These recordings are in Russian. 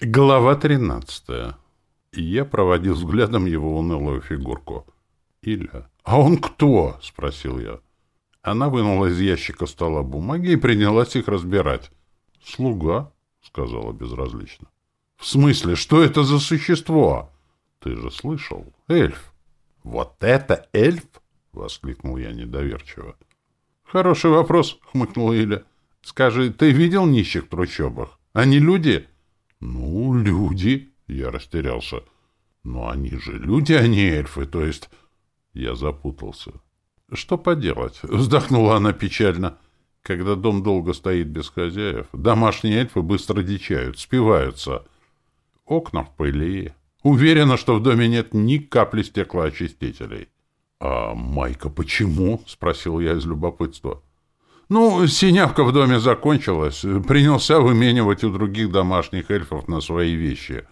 Глава тринадцатая. Я проводил взглядом его унылую фигурку. «Иля, а он кто?» — спросил я. Она вынула из ящика стола бумаги и принялась их разбирать. «Слуга», — сказала безразлично. «В смысле, что это за существо?» «Ты же слышал, эльф». «Вот это эльф?» — воскликнул я недоверчиво. «Хороший вопрос», — хмыкнула Иля. «Скажи, ты видел нищих в трущобах? Они люди?» «Ну, люди», — я растерялся. «Но они же люди, а не эльфы, то есть...» Я запутался. «Что поделать?» — вздохнула она печально. «Когда дом долго стоит без хозяев, домашние эльфы быстро дичают, спиваются. Окна в пыли. Уверена, что в доме нет ни капли стеклоочистителей». «А майка почему?» — спросил я из любопытства. Ну, синявка в доме закончилась. Принялся выменивать у других домашних эльфов на свои вещи.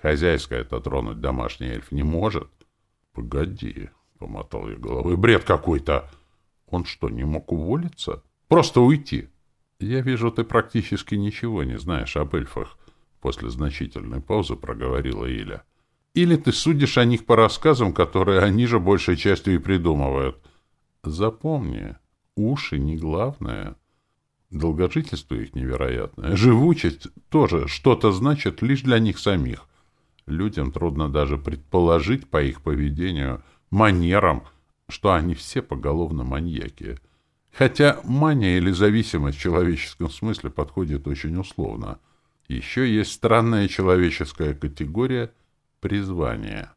Хозяйская это тронуть домашний эльф не может. — Погоди, — помотал я головой, — бред какой-то. Он что, не мог уволиться? Просто уйти? Я вижу, ты практически ничего не знаешь об эльфах. После значительной паузы проговорила Иля. Или ты судишь о них по рассказам, которые они же большей частью и придумывают. Запомни, Уши не главное. Долгожительство их невероятное. Живучесть тоже что-то значит лишь для них самих. Людям трудно даже предположить по их поведению, манерам, что они все поголовно маньяки. Хотя мания или зависимость в человеческом смысле подходит очень условно. Еще есть странная человеческая категория — призвание.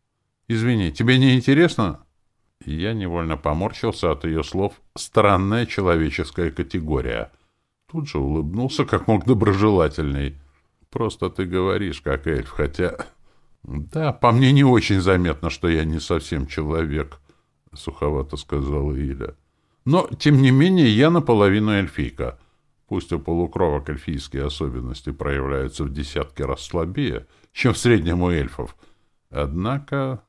Извини, тебе не интересно? Я невольно поморщился от ее слов «странная человеческая категория». Тут же улыбнулся, как мог доброжелательней. «Просто ты говоришь, как эльф, хотя...» «Да, по мне не очень заметно, что я не совсем человек», — суховато сказала Иля. «Но, тем не менее, я наполовину эльфийка. Пусть у полукровок эльфийские особенности проявляются в десятки раз слабее, чем в среднем у эльфов. Однако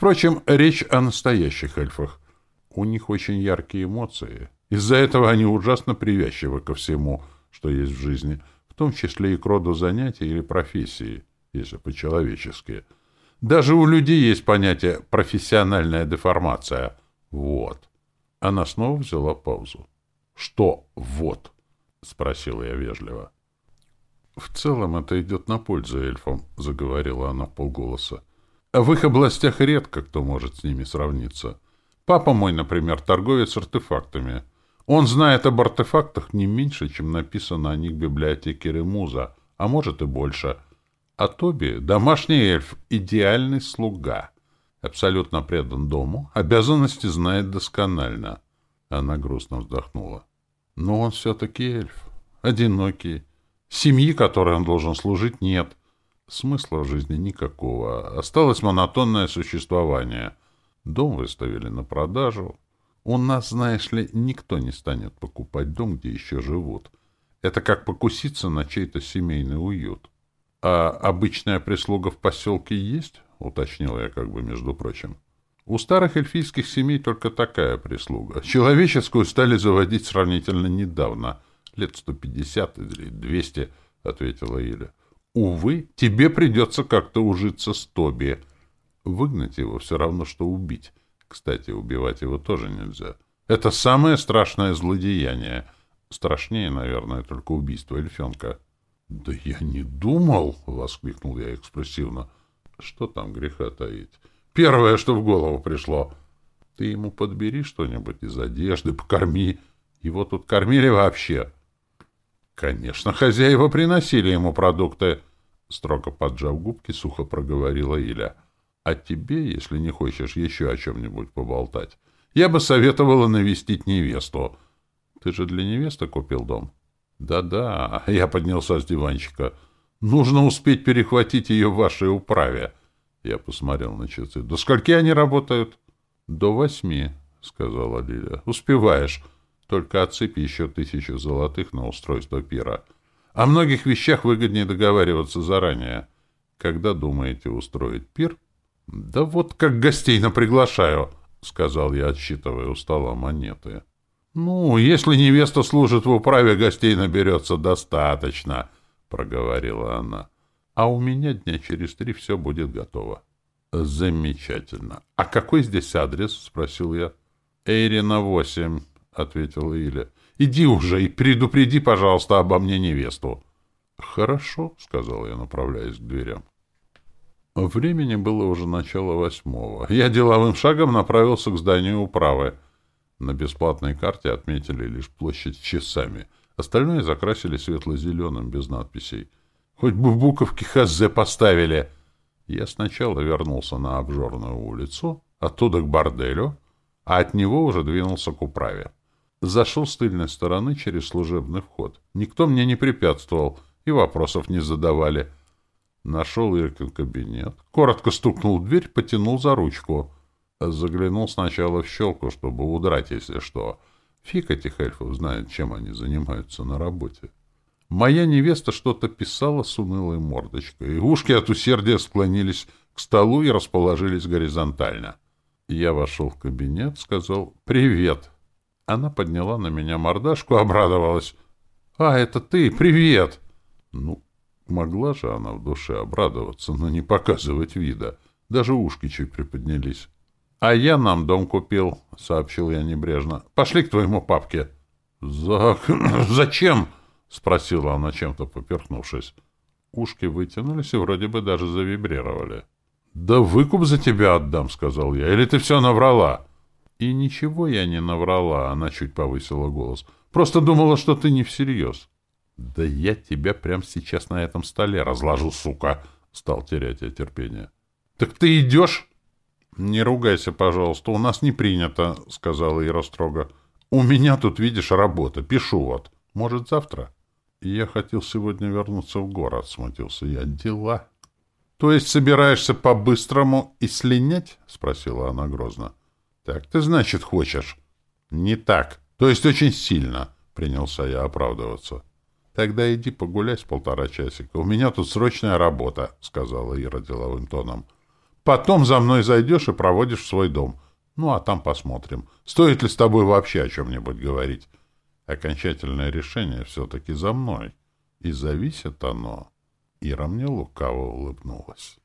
Впрочем, речь о настоящих эльфах. У них очень яркие эмоции. Из-за этого они ужасно привязчивы ко всему, что есть в жизни, в том числе и к роду занятий или профессии, если по-человечески. Даже у людей есть понятие «профессиональная деформация». Вот. Она снова взяла паузу. «Что «вот»?» — спросила я вежливо. «В целом это идет на пользу эльфам», — заговорила она полголоса. В их областях редко кто может с ними сравниться. Папа мой, например, торговец артефактами. Он знает об артефактах не меньше, чем написано о них в библиотеке Ремуза, а может и больше. А Тоби — домашний эльф, идеальный слуга. Абсолютно предан дому, обязанности знает досконально. Она грустно вздохнула. Но он все-таки эльф, одинокий. Семьи, которой он должен служить, нет. Смысла в жизни никакого. Осталось монотонное существование. Дом выставили на продажу. У нас, знаешь ли, никто не станет покупать дом, где еще живут. Это как покуситься на чей-то семейный уют. — А обычная прислуга в поселке есть? — уточнил я как бы между прочим. — У старых эльфийских семей только такая прислуга. Человеческую стали заводить сравнительно недавно. Лет сто пятьдесят или двести, — ответила Иля. Увы, тебе придется как-то ужиться с Тоби. Выгнать его все равно, что убить. Кстати, убивать его тоже нельзя. Это самое страшное злодеяние. Страшнее, наверное, только убийство эльфенка. — Да я не думал, — воскликнул я экспрессивно. — Что там греха таить? Первое, что в голову пришло. Ты ему подбери что-нибудь из одежды, покорми. Его тут кормили вообще. — Конечно, хозяева приносили ему продукты. Строго поджав губки, сухо проговорила Иля. А тебе, если не хочешь еще о чем-нибудь поболтать, я бы советовала навестить невесту. Ты же для невесты купил дом? Да-да, я поднялся с диванчика. Нужно успеть перехватить ее в вашей управе. Я посмотрел на часы. До скольки они работают? До восьми, сказала Лиля. Успеваешь. Только отсыпь еще тысячу золотых на устройство пира. О многих вещах выгоднее договариваться заранее. Когда думаете устроить пир? — Да вот как гостей на приглашаю, — сказал я, отсчитывая у стола монеты. — Ну, если невеста служит в управе, гостей наберется достаточно, — проговорила она. — а у меня дня через три все будет готово. Замечательно. А какой здесь адрес? спросил я. Эйрина 8, ответила Иля. Иди уже и предупреди, пожалуйста, обо мне невесту. Хорошо, сказал я, направляясь к дверям. Времени было уже начало восьмого. Я деловым шагом направился к зданию управы. На бесплатной карте отметили лишь площадь часами. Остальное закрасили светло-зеленым, без надписей. Хоть бы буковки ХЗ поставили. Я сначала вернулся на обжорную улицу, оттуда к борделю, а от него уже двинулся к управе. Зашел с тыльной стороны через служебный вход. Никто мне не препятствовал и вопросов не задавали. Нашел Иркин кабинет, коротко стукнул в дверь, потянул за ручку. Заглянул сначала в щелку, чтобы удрать, если что. Фиг этих эльфов знает, чем они занимаются на работе. Моя невеста что-то писала с унылой мордочкой. Ушки от усердия склонились к столу и расположились горизонтально. Я вошел в кабинет, сказал «Привет». Она подняла на меня мордашку, обрадовалась. «А, это ты! Привет!» Ну, могла же она в душе обрадоваться, но не показывать вида. Даже ушки чуть приподнялись. «А я нам дом купил», — сообщил я небрежно. «Пошли к твоему папке». «За... зачем?» — спросила она, чем-то поперхнувшись. Ушки вытянулись и вроде бы даже завибрировали. «Да выкуп за тебя отдам», — сказал я. «Или ты все наврала?» И ничего я не наврала, она чуть повысила голос. Просто думала, что ты не всерьез. Да я тебя прямо сейчас на этом столе разложу, сука, стал терять я терпение. Так ты идешь? Не ругайся, пожалуйста, у нас не принято, сказала Ира строго. У меня тут, видишь, работа, пишу вот. Может, завтра? Я хотел сегодня вернуться в город, смутился я. Дела. То есть собираешься по-быстрому и слинять? спросила она грозно. Так ты, значит, хочешь? Не так. То есть очень сильно, принялся я оправдываться. Тогда иди погуляй с полтора часика. У меня тут срочная работа, сказала Ира деловым тоном. Потом за мной зайдешь и проводишь в свой дом. Ну, а там посмотрим. Стоит ли с тобой вообще о чем-нибудь говорить? Окончательное решение все-таки за мной. И зависит оно... Ира мне лукаво улыбнулась.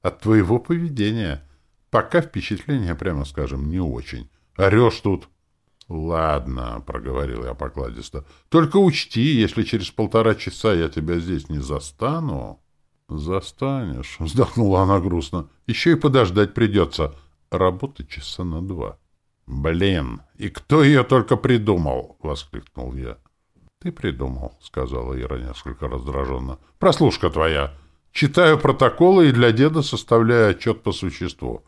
От твоего поведения... Пока впечатление, прямо скажем, не очень. Орешь тут. — Ладно, — проговорил я покладисто. — Только учти, если через полтора часа я тебя здесь не застану... — Застанешь, — вздохнула она грустно. — Еще и подождать придется. Работать часа на два. — Блин, и кто ее только придумал? — воскликнул я. — Ты придумал, — сказала Ира несколько раздраженно. — Прослушка твоя. Читаю протоколы и для деда составляю отчет по существу.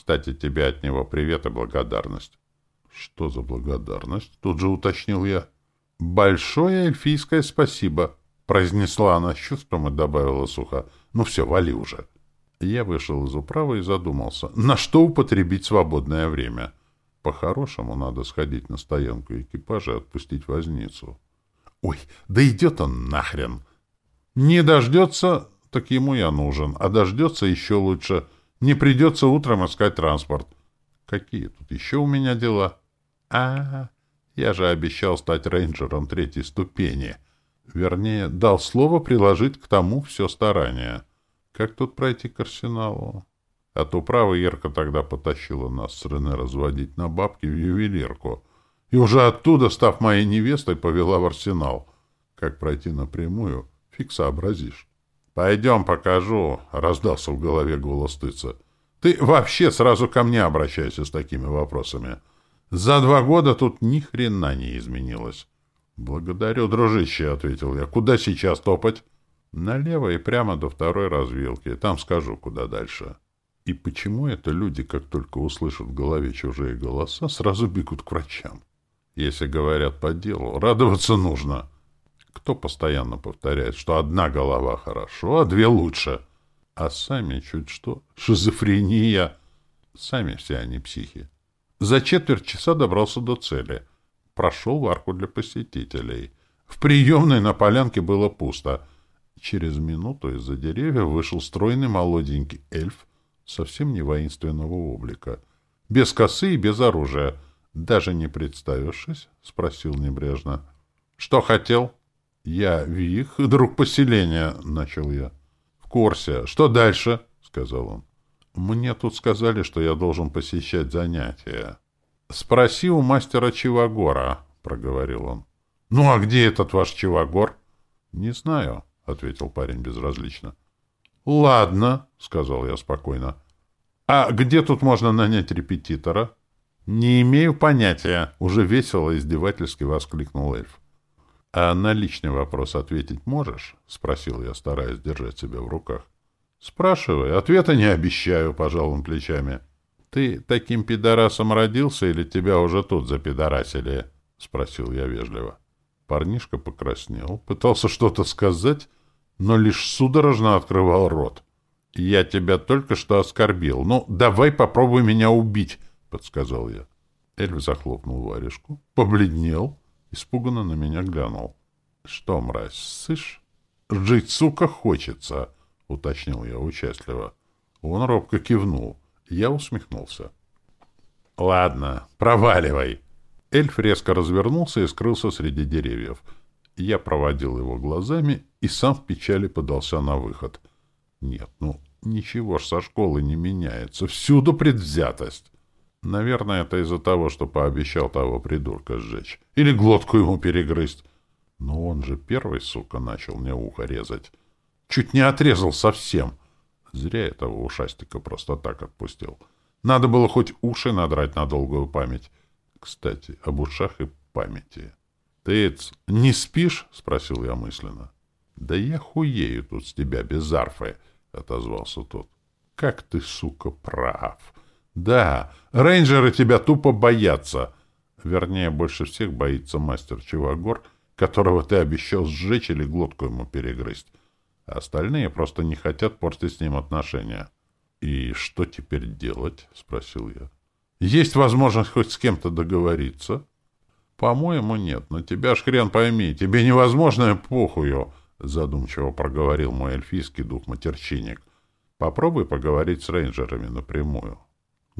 Кстати, тебе от него привет и благодарность. — Что за благодарность? — тут же уточнил я. — Большое эльфийское спасибо, — произнесла она с чувством и добавила сухо. — Ну все, вали уже. Я вышел из управы и задумался, на что употребить свободное время. По-хорошему надо сходить на стоянку экипажа и отпустить возницу. Ой, да идет он нахрен! Не дождется, так ему я нужен, а дождется еще лучше — не придется утром искать транспорт. Какие тут еще у меня дела? А, -а, -а я же обещал стать рейнджером третьей ступени. Вернее, дал слово приложить к тому все старание. Как тут пройти к арсеналу? От управы Ерка тогда потащила нас с Рене разводить на бабки в ювелирку. И уже оттуда, став моей невестой, повела в арсенал. Как пройти напрямую, фиг сообразишь. «Пойдем, покажу», — раздался в голове голос тыца. «Ты вообще сразу ко мне обращайся с такими вопросами. За два года тут ни хрена не изменилось». «Благодарю, дружище», — ответил я. «Куда сейчас топать?» «Налево и прямо до второй развилки. Там скажу, куда дальше». И почему это люди, как только услышат в голове чужие голоса, сразу бегут к врачам? Если говорят по делу, радоваться нужно. Кто постоянно повторяет, что одна голова хорошо, а две лучше? А сами чуть что. Шизофрения. Сами все они психи. За четверть часа добрался до цели. Прошел в арку для посетителей. В приемной на полянке было пусто. Через минуту из-за деревьев вышел стройный молоденький эльф, совсем не воинственного облика. Без косы и без оружия. Даже не представившись, спросил небрежно. — Что хотел? — я Вих, друг поселения, — начал я. — В курсе. Что дальше?» — сказал он. «Мне тут сказали, что я должен посещать занятия». «Спроси у мастера Чивагора», — проговорил он. «Ну, а где этот ваш Чивагор?» «Не знаю», — ответил парень безразлично. «Ладно», — сказал я спокойно. «А где тут можно нанять репетитора?» «Не имею понятия», — уже весело издевательски воскликнул эльф. «А на личный вопрос ответить можешь?» — спросил я, стараясь держать себя в руках. «Спрашивай. Ответа не обещаю», — пожал он плечами. «Ты таким пидорасом родился или тебя уже тут запидорасили?» — спросил я вежливо. Парнишка покраснел, пытался что-то сказать, но лишь судорожно открывал рот. «Я тебя только что оскорбил. Ну, давай попробуй меня убить», — подсказал я. Эльф захлопнул варежку, побледнел, испуганно на меня глянул. — Что, мразь, сышь? — Жить, сука, хочется, — уточнил я участливо. Он робко кивнул. Я усмехнулся. — Ладно, проваливай. Эльф резко развернулся и скрылся среди деревьев. Я проводил его глазами и сам в печали подался на выход. Нет, ну, ничего ж со школы не меняется. Всюду предвзятость. Наверное, это из-за того, что пообещал того придурка сжечь. Или глотку ему перегрызть. Но он же первый, сука, начал мне ухо резать. Чуть не отрезал совсем. Зря этого ушастика просто так отпустил. Надо было хоть уши надрать на долгую память. Кстати, об ушах и памяти. — Ты не спишь? — спросил я мысленно. — Да я хуею тут с тебя без арфы, — отозвался тот. — Как ты, сука, прав! — да, рейнджеры тебя тупо боятся. Вернее, больше всех боится мастер Чивагор, которого ты обещал сжечь или глотку ему перегрызть. А остальные просто не хотят портить с ним отношения. — И что теперь делать? — спросил я. — Есть возможность хоть с кем-то договориться? — По-моему, нет. Но тебя ж хрен пойми. Тебе невозможно похую, — задумчиво проговорил мой эльфийский дух-матерчинник. — Попробуй поговорить с рейнджерами напрямую. —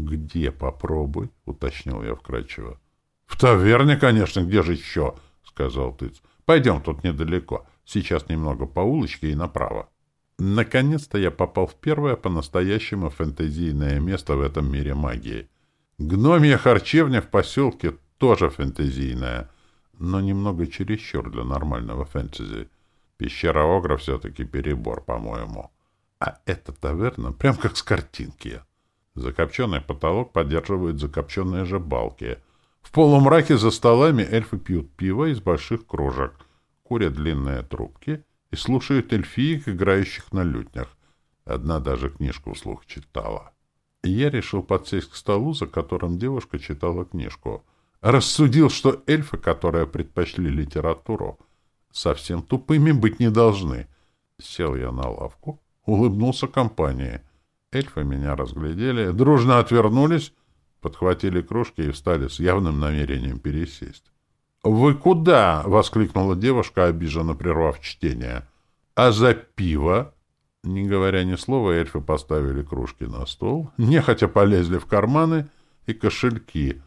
«Где попробуй?» — уточнил я вкратчиво. «В таверне, конечно, где же еще?» — сказал Тыц. «Пойдем, тут недалеко. Сейчас немного по улочке и направо». Наконец-то я попал в первое по-настоящему фэнтезийное место в этом мире магии. Гномья харчевня в поселке тоже фэнтезийная, но немного чересчур для нормального фэнтези. Пещера Огра все-таки перебор, по-моему. А эта таверна прям как с картинки. Закопченный потолок поддерживают закопченные же балки. В полумраке за столами эльфы пьют пиво из больших кружек, курят длинные трубки и слушают эльфиек, играющих на лютнях. Одна даже книжку вслух читала. И я решил подсесть к столу, за которым девушка читала книжку. Рассудил, что эльфы, которые предпочли литературу, совсем тупыми быть не должны. Сел я на лавку, улыбнулся компании — Эльфы меня разглядели, дружно отвернулись, подхватили кружки и встали с явным намерением пересесть. «Вы куда?» — воскликнула девушка, обиженно прервав чтение. «А за пиво?» Не говоря ни слова, эльфы поставили кружки на стол, нехотя полезли в карманы и кошельки.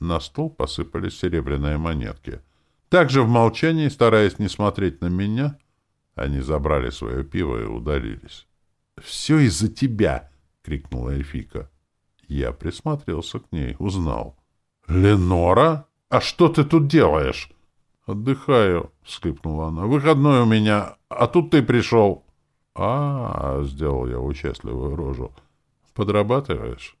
На стол посыпались серебряные монетки. Также в молчании, стараясь не смотреть на меня, они забрали свое пиво и удалились. «Все из-за тебя!» — крикнула эльфика. Я присмотрелся к ней, узнал. «Ленора? А что ты тут делаешь?» «Отдыхаю», — всхлипнула она. «Выходной у меня, а тут ты пришел». «А, -а, -а сделал я участливую рожу. «Подрабатываешь?»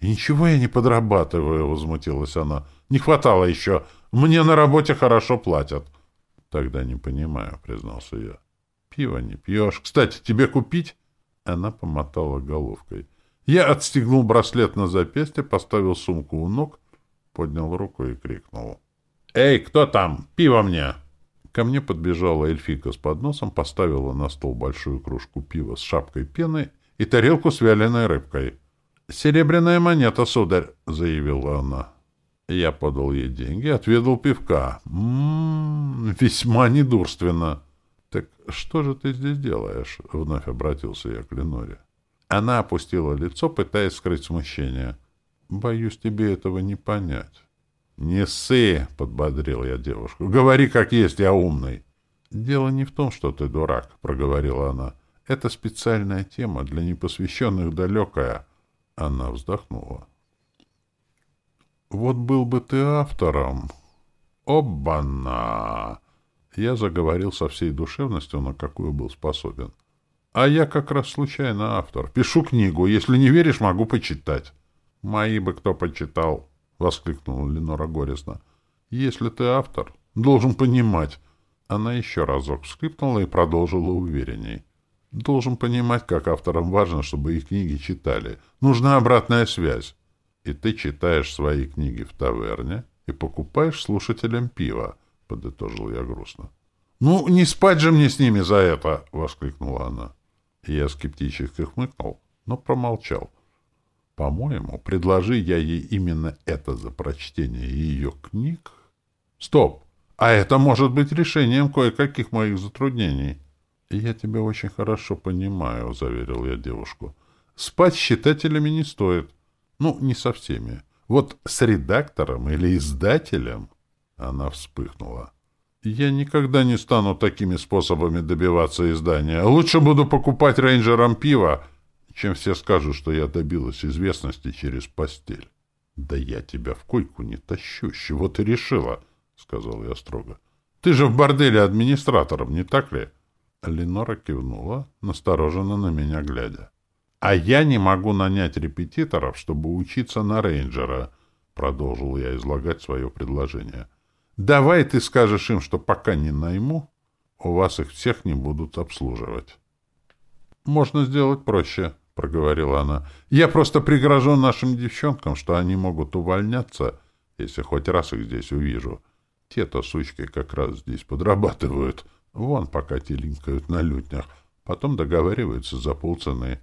«Ничего я не подрабатываю», — возмутилась она. «Не хватало еще. Мне на работе хорошо платят». «Тогда не понимаю», — признался я. «Пиво не пьешь. Кстати, тебе купить?» Она помотала головкой. Я отстегнул браслет на запястье, поставил сумку у ног, поднял руку и крикнул. «Эй, кто там? Пиво мне!» Ко мне подбежала эльфийка с подносом, поставила на стол большую кружку пива с шапкой пены и тарелку с вяленой рыбкой. «Серебряная монета, сударь», — заявила она. Я подал ей деньги, отведал пивка. М-м, весьма недурственно. «Так что же ты здесь делаешь?» — вновь обратился я к Леноре. Она опустила лицо, пытаясь скрыть смущение. «Боюсь тебе этого не понять». «Не ссы!» — подбодрил я девушку. «Говори, как есть, я умный». «Дело не в том, что ты дурак», — проговорила она. Это специальная тема для непосвященных далекая. Она вздохнула. Вот был бы ты автором. Обана! Я заговорил со всей душевностью, на какую был способен. А я как раз случайно автор. Пишу книгу. Если не веришь, могу почитать. Мои бы кто почитал, — воскликнула Ленора горестно. Если ты автор, должен понимать. Она еще разок вскрипнула и продолжила уверенней. Должен понимать, как авторам важно, чтобы их книги читали. Нужна обратная связь. И ты читаешь свои книги в таверне и покупаешь слушателям пиво, — подытожил я грустно. — Ну, не спать же мне с ними за это! — воскликнула она. Я скептически хмыкнул, но промолчал. По-моему, предложи я ей именно это за прочтение ее книг... Стоп! А это может быть решением кое-каких моих затруднений. — Я тебя очень хорошо понимаю, — заверил я девушку. — Спать с читателями не стоит. Ну, не со всеми. Вот с редактором или издателем... Она вспыхнула. Я никогда не стану такими способами добиваться издания. Лучше буду покупать рейнджерам пиво, чем все скажут, что я добилась известности через постель. — Да я тебя в койку не тащу. С чего ты решила? — сказал я строго. — Ты же в борделе администратором, не так ли? Ленора кивнула, настороженно на меня глядя. — А я не могу нанять репетиторов, чтобы учиться на рейнджера, — продолжил я излагать свое предложение. — Давай ты скажешь им, что пока не найму, у вас их всех не будут обслуживать. — Можно сделать проще, — проговорила она. — Я просто пригрожу нашим девчонкам, что они могут увольняться, если хоть раз их здесь увижу. Те-то сучки как раз здесь подрабатывают. Вон пока теленькают на лютнях. Потом договариваются за полцены.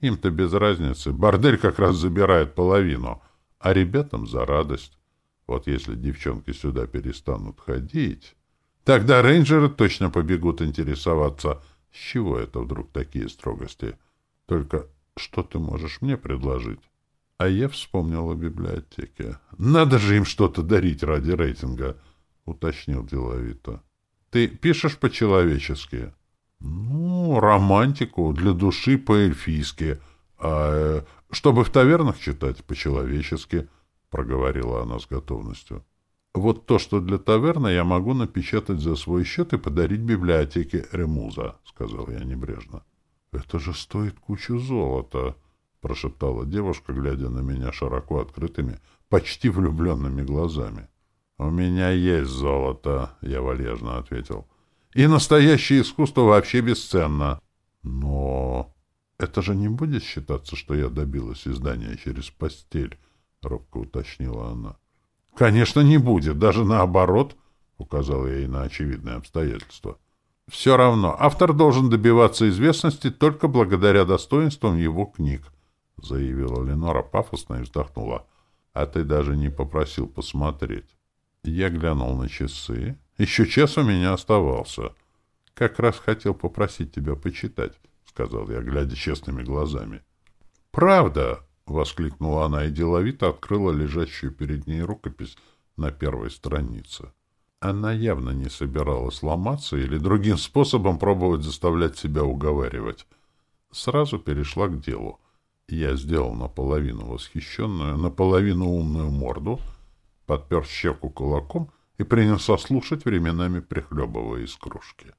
Им-то без разницы. Бордель как раз забирает половину, а ребятам за радость. Вот если девчонки сюда перестанут ходить, тогда рейнджеры точно побегут интересоваться, с чего это вдруг такие строгости. Только что ты можешь мне предложить? А я вспомнил о библиотеке. Надо же им что-то дарить ради рейтинга, уточнил деловито. Ты пишешь по-человечески? Ну, романтику, для души по-эльфийски. А э, чтобы в тавернах читать по-человечески —— проговорила она с готовностью. «Вот то, что для таверны, я могу напечатать за свой счет и подарить библиотеке Ремуза», — сказал я небрежно. «Это же стоит кучу золота», — прошептала девушка, глядя на меня широко открытыми, почти влюбленными глазами. «У меня есть золото», — я вальяжно ответил. «И настоящее искусство вообще бесценно». «Но это же не будет считаться, что я добилась издания через постель», — робко уточнила она. — Конечно, не будет, даже наоборот, — указал я ей на очевидное обстоятельство. — Все равно, автор должен добиваться известности только благодаря достоинствам его книг, — заявила Ленора пафосно и вздохнула. — А ты даже не попросил посмотреть. Я глянул на часы. Еще час у меня оставался. — Как раз хотел попросить тебя почитать, — сказал я, глядя честными глазами. — Правда, — воскликнула она и деловито открыла лежащую перед ней рукопись на первой странице. Она явно не собиралась ломаться или другим способом пробовать заставлять себя уговаривать. Сразу перешла к делу. Я сделал наполовину восхищенную, наполовину умную морду, подпер щеку кулаком и принялся слушать, временами прихлебывая из кружки.